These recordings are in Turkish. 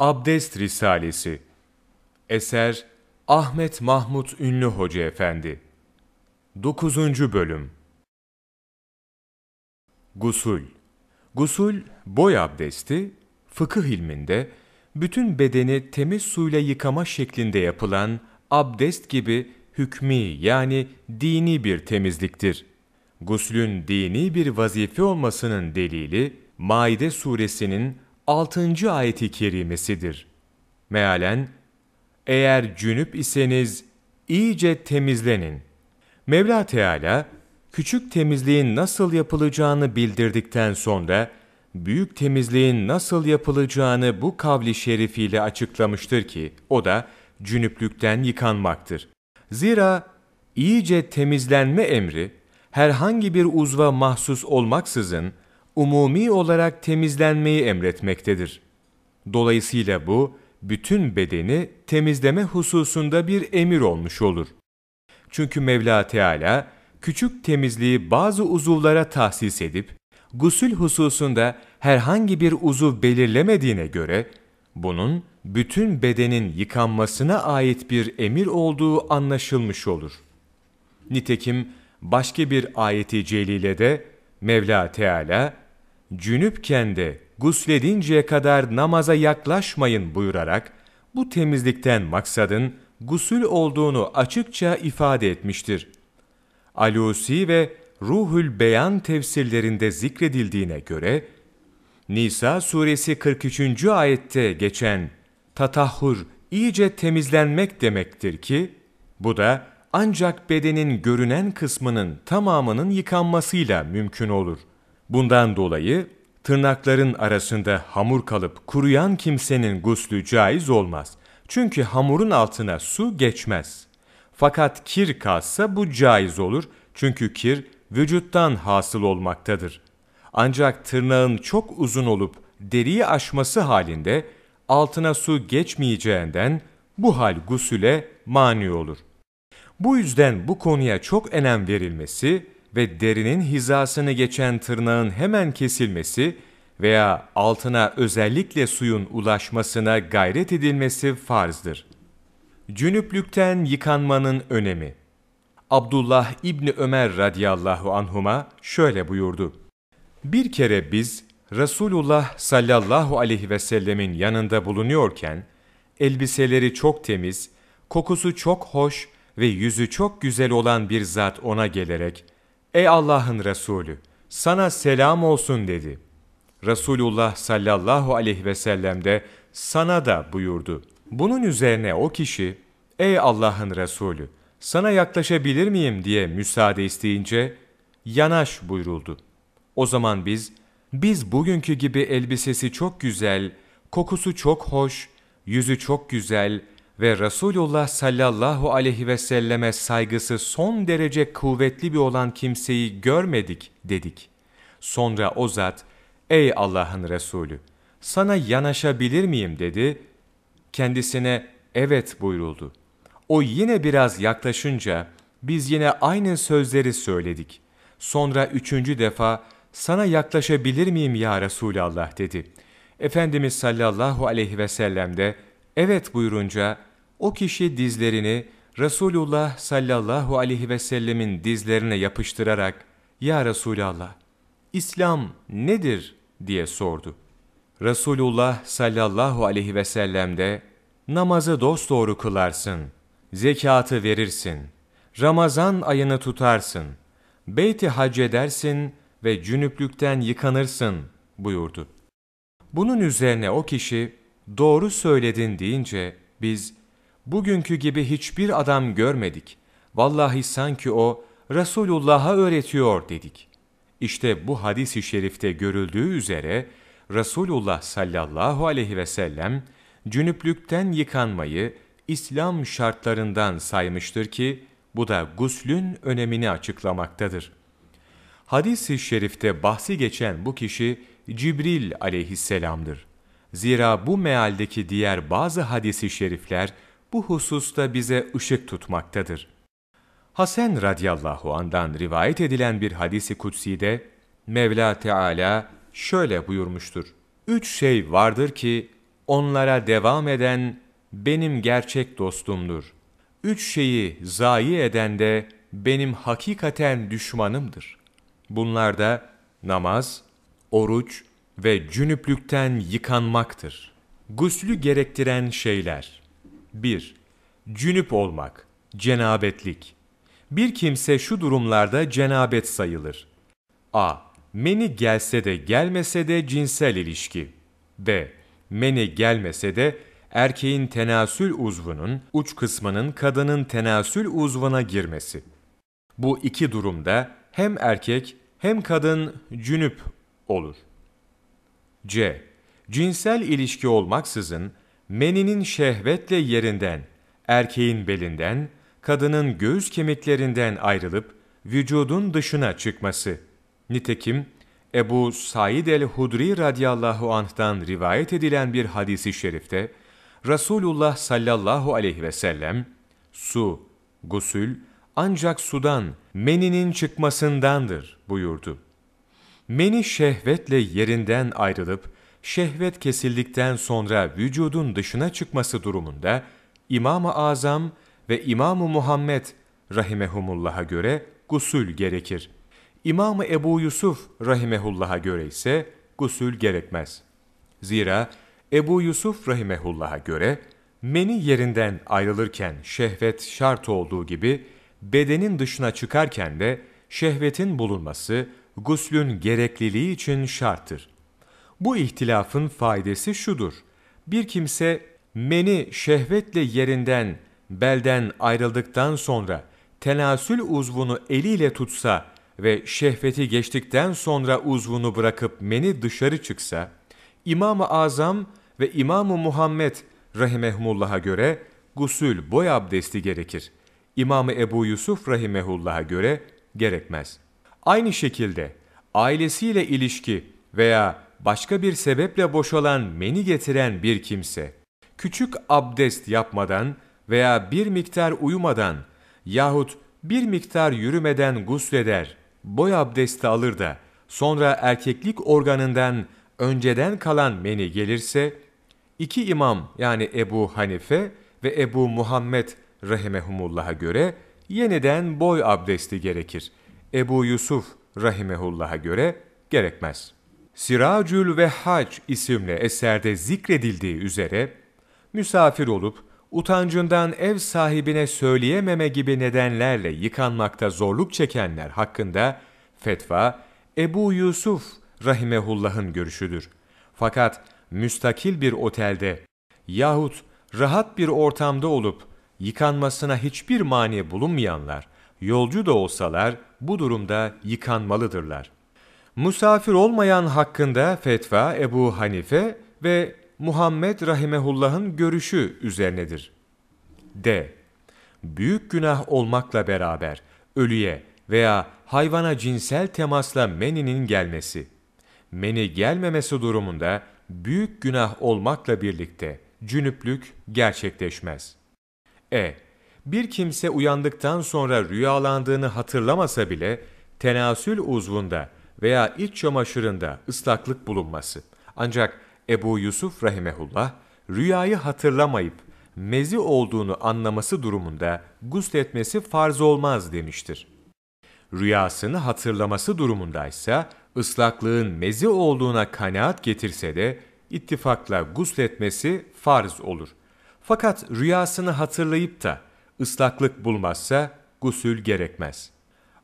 Abdest Risalesi Eser Ahmet Mahmut Ünlü Hoca Efendi 9. Bölüm Gusul Gusul, boy abdesti, fıkıh ilminde, bütün bedeni temiz suyla yıkama şeklinde yapılan abdest gibi hükmü yani dini bir temizliktir. Guslün dini bir vazife olmasının delili, Maide suresinin 6. ayeti kerimesidir. Mealen, eğer cünüp iseniz iyice temizlenin. Mevla Teala, küçük temizliğin nasıl yapılacağını bildirdikten sonra, büyük temizliğin nasıl yapılacağını bu kavli şerifiyle açıklamıştır ki, o da cünüplükten yıkanmaktır. Zira iyice temizlenme emri, herhangi bir uzva mahsus olmaksızın, umumi olarak temizlenmeyi emretmektedir. Dolayısıyla bu, bütün bedeni temizleme hususunda bir emir olmuş olur. Çünkü Mevla Teala, küçük temizliği bazı uzuvlara tahsis edip, gusül hususunda herhangi bir uzuv belirlemediğine göre, bunun bütün bedenin yıkanmasına ait bir emir olduğu anlaşılmış olur. Nitekim başka bir ayeti celilede Mevla Teala, cünüpken de gusledinceye kadar namaza yaklaşmayın buyurarak, bu temizlikten maksadın gusül olduğunu açıkça ifade etmiştir. Alusi ve Ruhül Beyan tefsirlerinde zikredildiğine göre, Nisa suresi 43. ayette geçen tatahhur iyice temizlenmek demektir ki, bu da ancak bedenin görünen kısmının tamamının yıkanmasıyla mümkün olur. Bundan dolayı tırnakların arasında hamur kalıp kuruyan kimsenin guslü caiz olmaz. Çünkü hamurun altına su geçmez. Fakat kir kalsa bu caiz olur çünkü kir vücuttan hasıl olmaktadır. Ancak tırnağın çok uzun olup deriyi aşması halinde altına su geçmeyeceğinden bu hal gusüle mani olur. Bu yüzden bu konuya çok önem verilmesi ve derinin hizasını geçen tırnağın hemen kesilmesi veya altına özellikle suyun ulaşmasına gayret edilmesi farzdır. Cünüplükten yıkanmanın önemi Abdullah İbni Ömer radıyallahu anhuma şöyle buyurdu. Bir kere biz Resulullah sallallahu aleyhi ve sellemin yanında bulunuyorken, elbiseleri çok temiz, kokusu çok hoş ve yüzü çok güzel olan bir zat ona gelerek, Ey Allah'ın Resulü, sana selam olsun dedi. Resulullah sallallahu aleyhi ve sellem de sana da buyurdu. Bunun üzerine o kişi, Ey Allah'ın Resulü, sana yaklaşabilir miyim diye müsaade isteyince, yanaş buyuruldu. O zaman biz, biz bugünkü gibi elbisesi çok güzel, kokusu çok hoş, yüzü çok güzel ve Resulullah sallallahu aleyhi ve selleme saygısı son derece kuvvetli bir olan kimseyi görmedik dedik. Sonra o zat, ey Allah'ın Resulü, sana yanaşabilir miyim dedi. Kendisine evet buyuruldu. O yine biraz yaklaşınca biz yine aynı sözleri söyledik. Sonra üçüncü defa sana yaklaşabilir miyim ya Resulallah dedi. Efendimiz sallallahu aleyhi ve sellem de evet buyurunca o kişi dizlerini Resulullah sallallahu aleyhi ve sellemin dizlerine yapıştırarak Ya Resulallah, İslam nedir diye sordu. Resulullah sallallahu aleyhi ve sellem de namazı dosdoğru kılarsın, zekatı verirsin, Ramazan ayını tutarsın, beyti hac edersin ve cünüplükten yıkanırsın buyurdu. Bunun üzerine o kişi doğru söyledin deyince biz bugünkü gibi hiçbir adam görmedik. Vallahi sanki o Resulullah'a öğretiyor dedik. İşte bu hadis-i şerifte görüldüğü üzere Resulullah sallallahu aleyhi ve sellem cünüplükten yıkanmayı İslam şartlarından saymıştır ki bu da guslün önemini açıklamaktadır. Hadis-i şerifte bahsi geçen bu kişi Cibril aleyhisselamdır. Zira bu mealdeki diğer bazı hadisi şerifler bu hususta bize ışık tutmaktadır. Hasan radıyallahu andan rivayet edilen bir hadisi kutsi'de Mevla Teala şöyle buyurmuştur. Üç şey vardır ki onlara devam eden benim gerçek dostumdur. Üç şeyi zayi eden de benim hakikaten düşmanımdır. Bunlar da namaz, oruç ve cünüplükten yıkanmaktır. Guslü gerektiren şeyler 1. Cünüp olmak, cenabetlik. Bir kimse şu durumlarda cenabet sayılır. A. Meni gelse de gelmese de cinsel ilişki. B. Meni gelmese de erkeğin tenasül uzvunun uç kısmının kadının tenasül uzvuna girmesi. Bu iki durumda hem erkek hem kadın cünüp olur. C. Cinsel ilişki olmaksızın meninin şehvetle yerinden, erkeğin belinden, kadının göğüs kemiklerinden ayrılıp vücudun dışına çıkması. Nitekim Ebu Said el-Hudri radıyallahu anh'tan rivayet edilen bir hadisi şerifte Resulullah sallallahu aleyhi ve sellem su, gusül ancak sudan, meninin çıkmasındandır buyurdu. Meni şehvetle yerinden ayrılıp şehvet kesildikten sonra vücudun dışına çıkması durumunda İmam-ı Azam ve İmam-ı Muhammed rahimehumullah'a göre gusül gerekir. İmam-ı Ebu Yusuf rahimehullah'a göre ise gusül gerekmez. Zira Ebu Yusuf rahimehullah'a göre meni yerinden ayrılırken şehvet şart olduğu gibi bedenin dışına çıkarken de şehvetin bulunması guslün gerekliliği için şarttır. Bu ihtilafın faydası şudur. Bir kimse meni şehvetle yerinden, belden ayrıldıktan sonra tenasül uzvunu eliyle tutsa ve şehveti geçtikten sonra uzvunu bırakıp meni dışarı çıksa, İmam-ı Azam ve İmam-ı Muhammed rahimehumullah'a göre gusül boy abdesti gerekir. İmam-ı Ebu Yusuf rahimehullah'a göre gerekmez. Aynı şekilde ailesiyle ilişki veya başka bir sebeple boşalan meni getiren bir kimse, küçük abdest yapmadan veya bir miktar uyumadan yahut bir miktar yürümeden gusleder, boy abdesti alır da sonra erkeklik organından önceden kalan meni gelirse, iki imam yani Ebu Hanife ve Ebu Muhammed rahimehumullah'a göre yeniden boy abdesti gerekir. Ebu Yusuf rahimehullah'a göre gerekmez. Siracül ve Hac isimli eserde zikredildiği üzere, misafir olup utancından ev sahibine söyleyememe gibi nedenlerle yıkanmakta zorluk çekenler hakkında fetva Ebu Yusuf rahimehullah'ın görüşüdür. Fakat müstakil bir otelde yahut rahat bir ortamda olup yıkanmasına hiçbir mani bulunmayanlar, yolcu da olsalar bu durumda yıkanmalıdırlar. Musafir olmayan hakkında fetva Ebu Hanife ve Muhammed Rahimehullah'ın görüşü üzerinedir. D. Büyük günah olmakla beraber ölüye veya hayvana cinsel temasla meninin gelmesi. Meni gelmemesi durumunda büyük günah olmakla birlikte cünüplük gerçekleşmez. E. Bir kimse uyandıktan sonra rüyalandığını hatırlamasa bile tenasül uzvunda veya iç çamaşırında ıslaklık bulunması. Ancak Ebu Yusuf rahimehullah rüyayı hatırlamayıp mezi olduğunu anlaması durumunda gusletmesi farz olmaz demiştir. Rüyasını hatırlaması durumundaysa ıslaklığın mezi olduğuna kanaat getirse de ittifakla gusletmesi farz olur. Fakat rüyasını hatırlayıp da ıslaklık bulmazsa gusül gerekmez.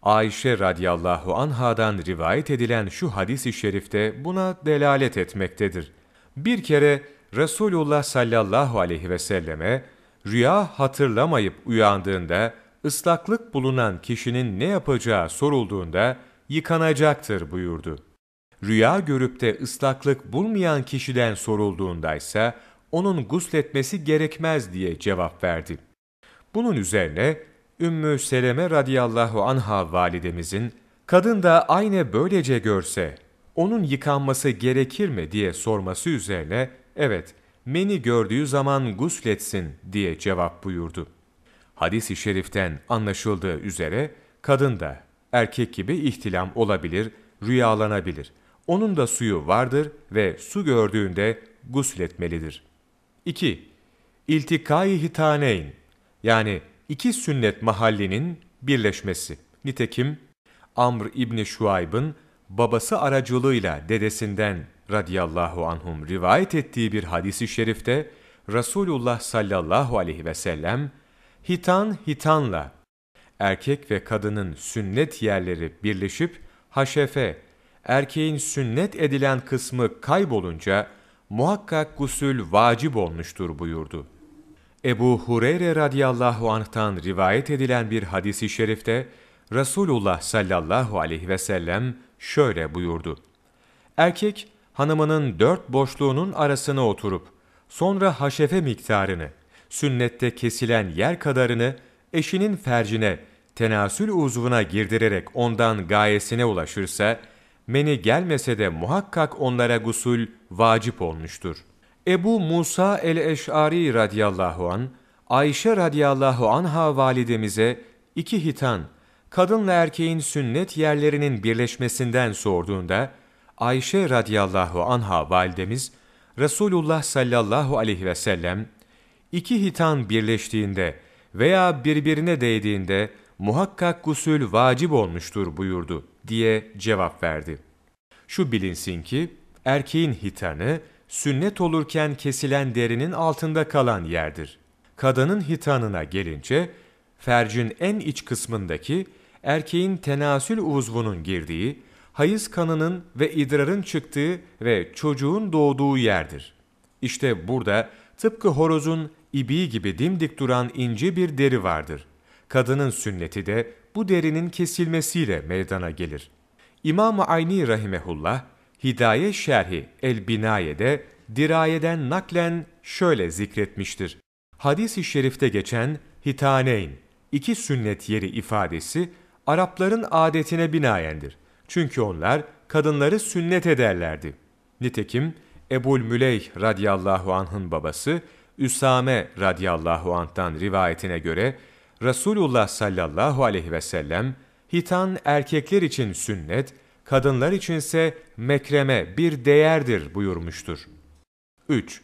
Ayşe radıyallahu anhadan rivayet edilen şu hadis-i şerifte buna delalet etmektedir. Bir kere Resulullah sallallahu aleyhi ve selleme rüya hatırlamayıp uyandığında ıslaklık bulunan kişinin ne yapacağı sorulduğunda yıkanacaktır buyurdu. Rüya görüp de ıslaklık bulmayan kişiden sorulduğunda ise onun gusletmesi gerekmez diye cevap verdi. Bunun üzerine Ümmü Seleme radıyallahu anha validemizin kadın da aynı böylece görse onun yıkanması gerekir mi diye sorması üzerine evet meni gördüğü zaman gusletsin diye cevap buyurdu. Hadis-i şeriften anlaşıldığı üzere kadın da erkek gibi ihtilam olabilir, rüyalanabilir. Onun da suyu vardır ve su gördüğünde gusletmelidir. 2. İltikai hitaneyn yani iki sünnet mahallinin birleşmesi. Nitekim Amr İbni Şuayb'ın babası aracılığıyla dedesinden radıyallahu anhum rivayet ettiği bir hadisi şerifte Resulullah sallallahu aleyhi ve sellem hitan hitanla erkek ve kadının sünnet yerleri birleşip haşefe erkeğin sünnet edilen kısmı kaybolunca muhakkak gusül vacip olmuştur buyurdu. Ebu Hureyre radıyallahu anh'tan rivayet edilen bir hadisi şerifte Resulullah sallallahu aleyhi ve sellem şöyle buyurdu. Erkek hanımının dört boşluğunun arasına oturup sonra haşefe miktarını, sünnette kesilen yer kadarını eşinin fercine, tenasül uzvuna girdirerek ondan gayesine ulaşırsa, meni gelmese de muhakkak onlara gusul vacip olmuştur. Ebu Musa el-Eş'ari radıyallahu an, Ayşe radıyallahu anha validemize iki hitan, kadınla erkeğin sünnet yerlerinin birleşmesinden sorduğunda, Ayşe radıyallahu anha validemiz, Resulullah sallallahu aleyhi ve sellem, iki hitan birleştiğinde veya birbirine değdiğinde muhakkak gusül vacip olmuştur buyurdu diye cevap verdi. Şu bilinsin ki, erkeğin hitanı, sünnet olurken kesilen derinin altında kalan yerdir. Kadının hitanına gelince, fercin en iç kısmındaki, erkeğin tenasül uzvunun girdiği, hayız kanının ve idrarın çıktığı ve çocuğun doğduğu yerdir. İşte burada tıpkı horozun ibiği gibi dimdik duran ince bir deri vardır. Kadının sünneti de bu derinin kesilmesiyle meydana gelir. İmam-ı Ayni Rahimehullah, Hidaye Şerhi El-Binaye'de dirayeden naklen şöyle zikretmiştir. Hadis-i şerifte geçen hitaneyn, iki sünnet yeri ifadesi Arapların adetine binayendir. Çünkü onlar kadınları sünnet ederlerdi. Nitekim Ebul Müleyh radıyallahu anh'ın babası Üsame radıyallahu anh'tan rivayetine göre Resulullah sallallahu aleyhi ve sellem hitan erkekler için sünnet, kadınlar içinse mekreme bir değerdir buyurmuştur. 3.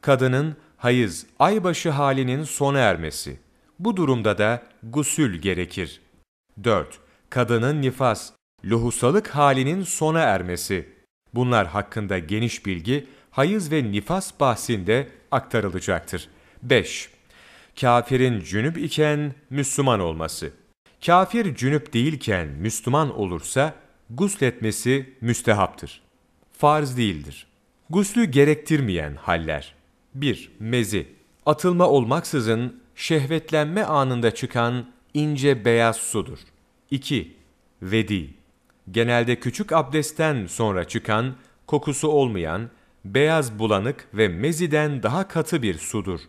Kadının hayız, aybaşı halinin sona ermesi. Bu durumda da gusül gerekir. 4. Kadının nifas, lohusalık halinin sona ermesi. Bunlar hakkında geniş bilgi hayız ve nifas bahsinde aktarılacaktır. 5. Kafirin cünüp iken Müslüman olması. Kafir cünüp değilken Müslüman olursa gusletmesi müstehaptır. Farz değildir. Guslü gerektirmeyen haller. 1. Mezi. Atılma olmaksızın şehvetlenme anında çıkan ince beyaz sudur. 2. Vedi. Genelde küçük abdestten sonra çıkan, kokusu olmayan, beyaz bulanık ve meziden daha katı bir sudur.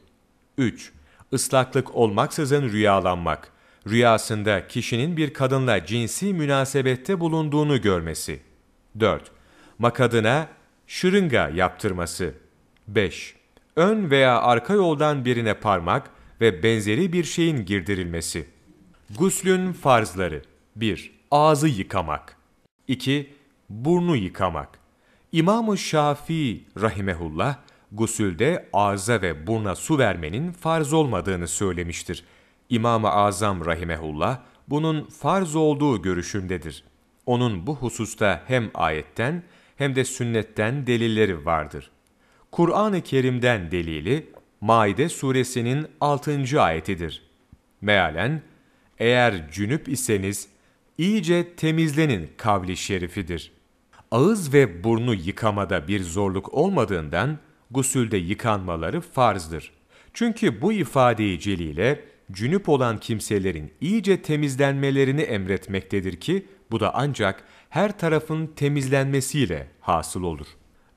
3. Islaklık olmaksızın rüyalanmak. Rüyasında kişinin bir kadınla cinsi münasebette bulunduğunu görmesi. 4. Makadına şırınga yaptırması. 5. Ön veya arka yoldan birine parmak ve benzeri bir şeyin girdirilmesi. Guslün farzları 1. Ağzı yıkamak 2. Burnu yıkamak İmam-ı Şafii rahimehullah, gusülde ağza ve burna su vermenin farz olmadığını söylemiştir. İmam-ı Azam rahimehullah, bunun farz olduğu görüşündedir. Onun bu hususta hem ayetten hem de sünnetten delilleri vardır. Kur'an-ı Kerim'den delili, Maide suresinin 6. ayetidir. Mealen, eğer cünüp iseniz, iyice temizlenin kavli şerifidir. Ağız ve burnu yıkamada bir zorluk olmadığından, gusülde yıkanmaları farzdır. Çünkü bu ifade-i celile, cünüp olan kimselerin iyice temizlenmelerini emretmektedir ki, bu da ancak her tarafın temizlenmesiyle hasıl olur.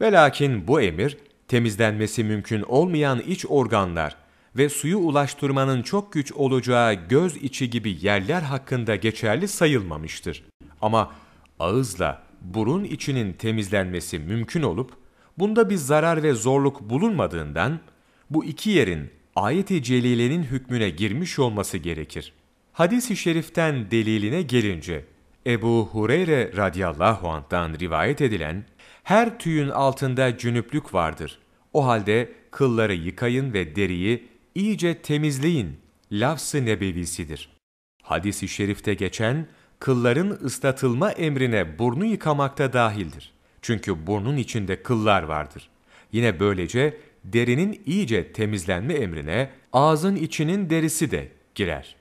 Ve lakin bu emir, temizlenmesi mümkün olmayan iç organlar ve suyu ulaştırmanın çok güç olacağı göz içi gibi yerler hakkında geçerli sayılmamıştır. Ama ağızla burun içinin temizlenmesi mümkün olup, bunda bir zarar ve zorluk bulunmadığından, bu iki yerin ayet-i celilenin hükmüne girmiş olması gerekir. Hadis-i şeriften deliline gelince, Ebu Hureyre radıyallahu anh'tan rivayet edilen, her tüyün altında cünüplük vardır. O halde kılları yıkayın ve deriyi iyice temizleyin lafz-ı nebevisidir. Hadis-i şerifte geçen kılların ıslatılma emrine burnu yıkamakta dahildir. Çünkü burnun içinde kıllar vardır. Yine böylece derinin iyice temizlenme emrine ağzın içinin derisi de girer.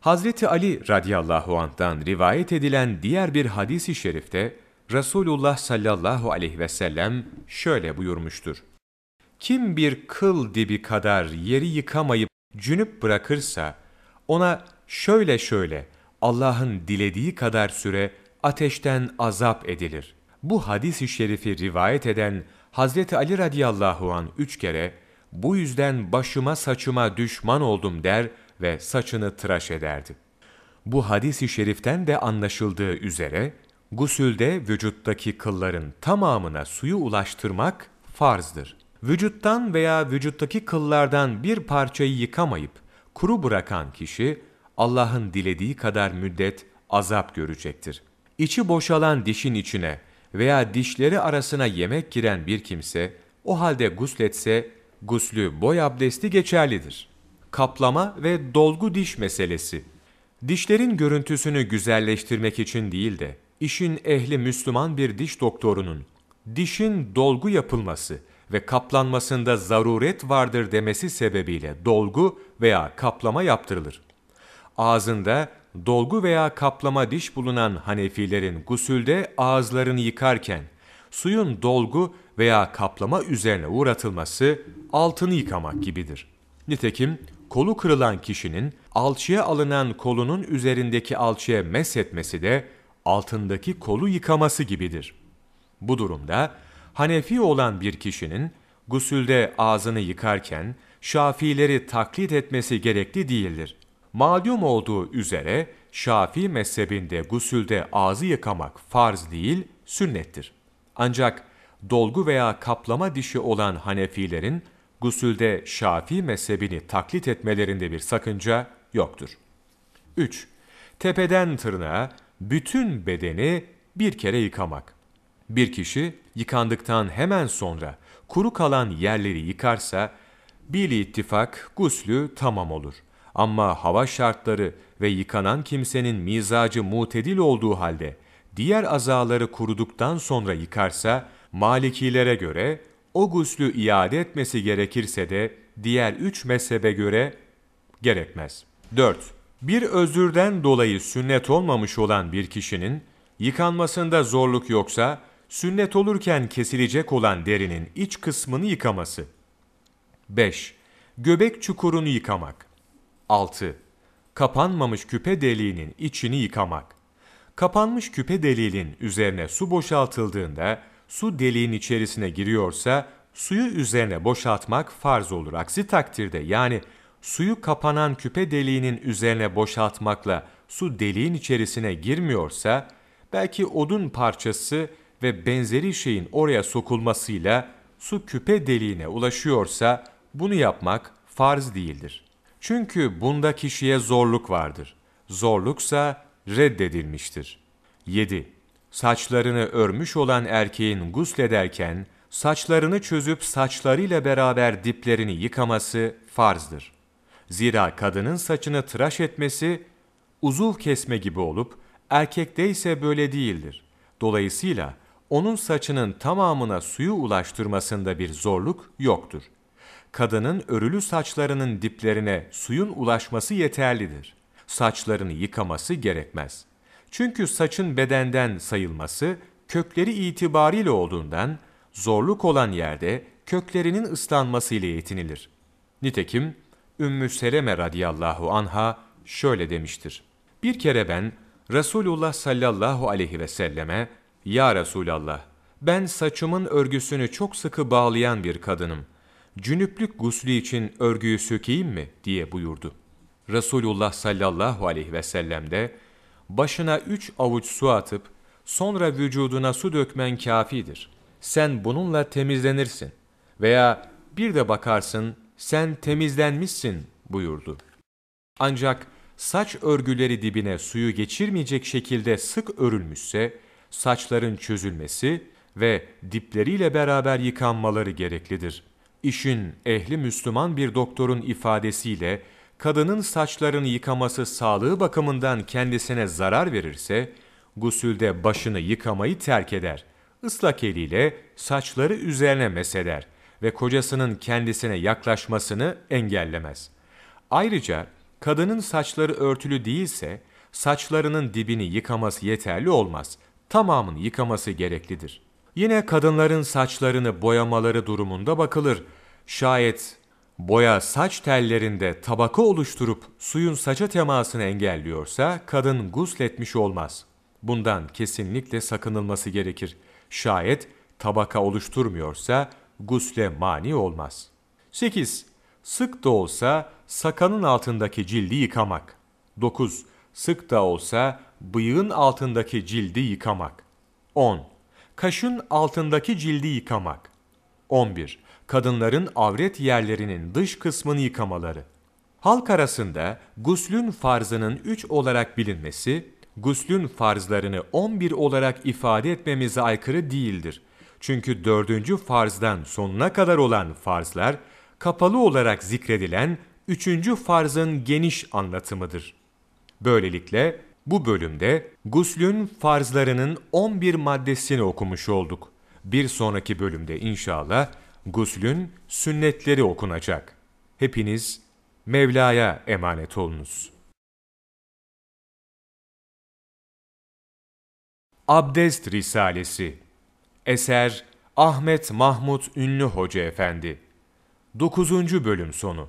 Hazreti Ali radıyallahu anh'tan rivayet edilen diğer bir hadis-i şerifte Resulullah sallallahu aleyhi ve sellem şöyle buyurmuştur. Kim bir kıl dibi kadar yeri yıkamayıp cünüp bırakırsa, ona şöyle şöyle Allah'ın dilediği kadar süre ateşten azap edilir. Bu hadis-i şerifi rivayet eden Hazreti Ali radıyallahu an üç kere, bu yüzden başıma saçıma düşman oldum der ve saçını tıraş ederdi. Bu hadis-i şeriften de anlaşıldığı üzere, gusülde vücuttaki kılların tamamına suyu ulaştırmak farzdır. Vücuttan veya vücuttaki kıllardan bir parçayı yıkamayıp kuru bırakan kişi Allah'ın dilediği kadar müddet azap görecektir. İçi boşalan dişin içine veya dişleri arasına yemek giren bir kimse o halde gusletse guslü boy abdesti geçerlidir. Kaplama ve dolgu diş meselesi. Dişlerin görüntüsünü güzelleştirmek için değil de işin ehli Müslüman bir diş doktorunun dişin dolgu yapılması ve kaplanmasında zaruret vardır demesi sebebiyle dolgu veya kaplama yaptırılır. Ağzında dolgu veya kaplama diş bulunan Hanefilerin gusülde ağızlarını yıkarken suyun dolgu veya kaplama üzerine uğratılması altını yıkamak gibidir. Nitekim kolu kırılan kişinin alçıya alınan kolunun üzerindeki alçıya meshetmesi de altındaki kolu yıkaması gibidir. Bu durumda Hanefi olan bir kişinin gusülde ağzını yıkarken Şafiileri taklit etmesi gerekli değildir. Malum olduğu üzere Şafii mezhebinde gusülde ağzı yıkamak farz değil, sünnettir. Ancak dolgu veya kaplama dişi olan Hanefilerin gusülde Şafii mezhebini taklit etmelerinde bir sakınca yoktur. 3. Tepeden tırnağa bütün bedeni bir kere yıkamak. Bir kişi yıkandıktan hemen sonra kuru kalan yerleri yıkarsa bir ittifak guslü tamam olur. Ama hava şartları ve yıkanan kimsenin mizacı mutedil olduğu halde diğer azaları kuruduktan sonra yıkarsa Malikilere göre o guslü iade etmesi gerekirse de diğer üç mezhebe göre gerekmez. 4. Bir özürden dolayı sünnet olmamış olan bir kişinin yıkanmasında zorluk yoksa sünnet olurken kesilecek olan derinin iç kısmını yıkaması. 5. Göbek çukurunu yıkamak. 6. Kapanmamış küpe deliğinin içini yıkamak. Kapanmış küpe deliğinin üzerine su boşaltıldığında su deliğin içerisine giriyorsa suyu üzerine boşaltmak farz olur. Aksi takdirde yani suyu kapanan küpe deliğinin üzerine boşaltmakla su deliğin içerisine girmiyorsa belki odun parçası ve benzeri şeyin oraya sokulmasıyla su küpe deliğine ulaşıyorsa bunu yapmak farz değildir. Çünkü bunda kişiye zorluk vardır. Zorluksa reddedilmiştir. 7. Saçlarını örmüş olan erkeğin guslederken saçlarını çözüp saçlarıyla beraber diplerini yıkaması farzdır. Zira kadının saçını tıraş etmesi uzuv kesme gibi olup erkekte ise böyle değildir. Dolayısıyla onun saçının tamamına suyu ulaştırmasında bir zorluk yoktur. Kadının örülü saçlarının diplerine suyun ulaşması yeterlidir. Saçlarını yıkaması gerekmez. Çünkü saçın bedenden sayılması kökleri itibariyle olduğundan zorluk olan yerde köklerinin ıslanması ile yetinilir. Nitekim Ümmü Seleme radıyallahu anha şöyle demiştir. Bir kere ben Resulullah sallallahu aleyhi ve selleme ya Resulallah, ben saçımın örgüsünü çok sıkı bağlayan bir kadınım. Cünüplük guslü için örgüyü sökeyim mi? diye buyurdu. Resulullah sallallahu aleyhi ve sellem de, başına üç avuç su atıp, sonra vücuduna su dökmen kafidir. Sen bununla temizlenirsin. Veya bir de bakarsın, sen temizlenmişsin buyurdu. Ancak saç örgüleri dibine suyu geçirmeyecek şekilde sık örülmüşse, saçların çözülmesi ve dipleriyle beraber yıkanmaları gereklidir. İşin ehli Müslüman bir doktorun ifadesiyle kadının saçlarını yıkaması sağlığı bakımından kendisine zarar verirse, gusülde başını yıkamayı terk eder. Islak eliyle saçları üzerine meseder ve kocasının kendisine yaklaşmasını engellemez. Ayrıca kadının saçları örtülü değilse, saçlarının dibini yıkaması yeterli olmaz. Tamamını yıkaması gereklidir. Yine kadınların saçlarını boyamaları durumunda bakılır. Şayet boya saç tellerinde tabaka oluşturup suyun saça temasını engelliyorsa kadın gusletmiş olmaz. Bundan kesinlikle sakınılması gerekir. Şayet tabaka oluşturmuyorsa gusle mani olmaz. 8. Sık da olsa sakanın altındaki cildi yıkamak. 9. Sık da olsa bıyığın altındaki cildi yıkamak. 10. Kaşın altındaki cildi yıkamak. 11. Kadınların avret yerlerinin dış kısmını yıkamaları. Halk arasında guslün farzının 3 olarak bilinmesi, guslün farzlarını 11 olarak ifade etmemize aykırı değildir. Çünkü dördüncü farzdan sonuna kadar olan farzlar, kapalı olarak zikredilen üçüncü farzın geniş anlatımıdır. Böylelikle bu bölümde guslün farzlarının 11 maddesini okumuş olduk. Bir sonraki bölümde inşallah guslün sünnetleri okunacak. Hepiniz Mevla'ya emanet olunuz. Abdest Risalesi Eser Ahmet Mahmut Ünlü Hoca Efendi 9. Bölüm Sonu